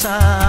pasar.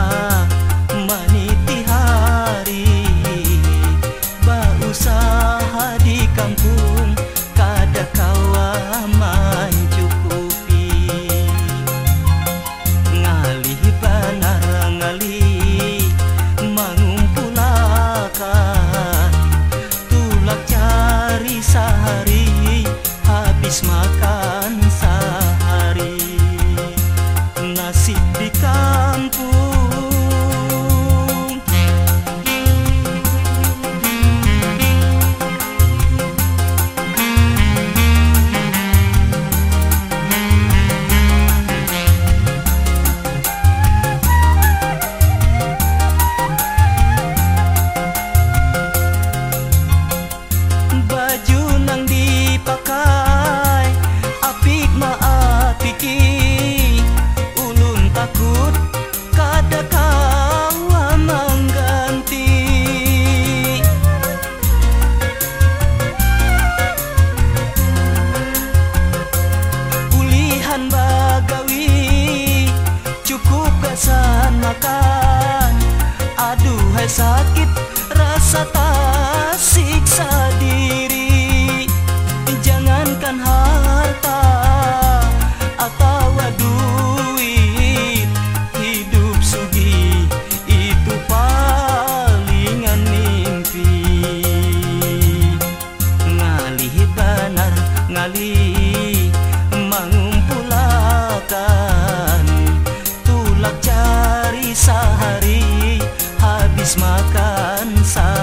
bagawi cukup kesan makan aduh aduhai sakit rasa tak siksa di Tulak cari sehari habis makan sehari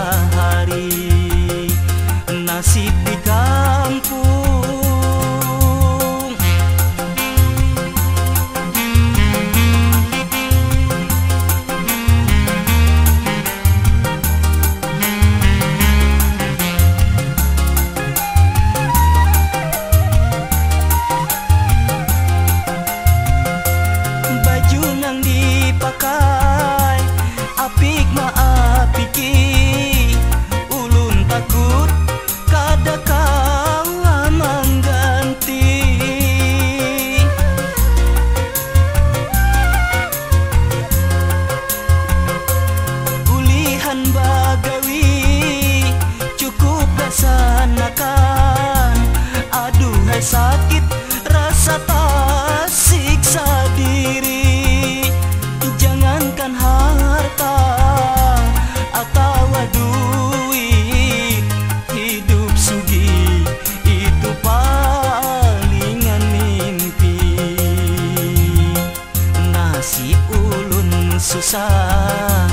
susah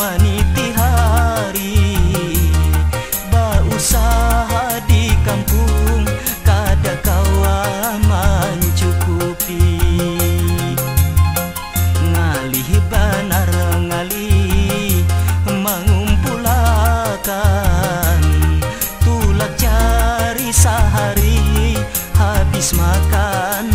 meniti hari. Bausaha di kampung kada kawa mencukupi Ngalih benar ngalih mengumpulkan Tulak cari sehari habis makan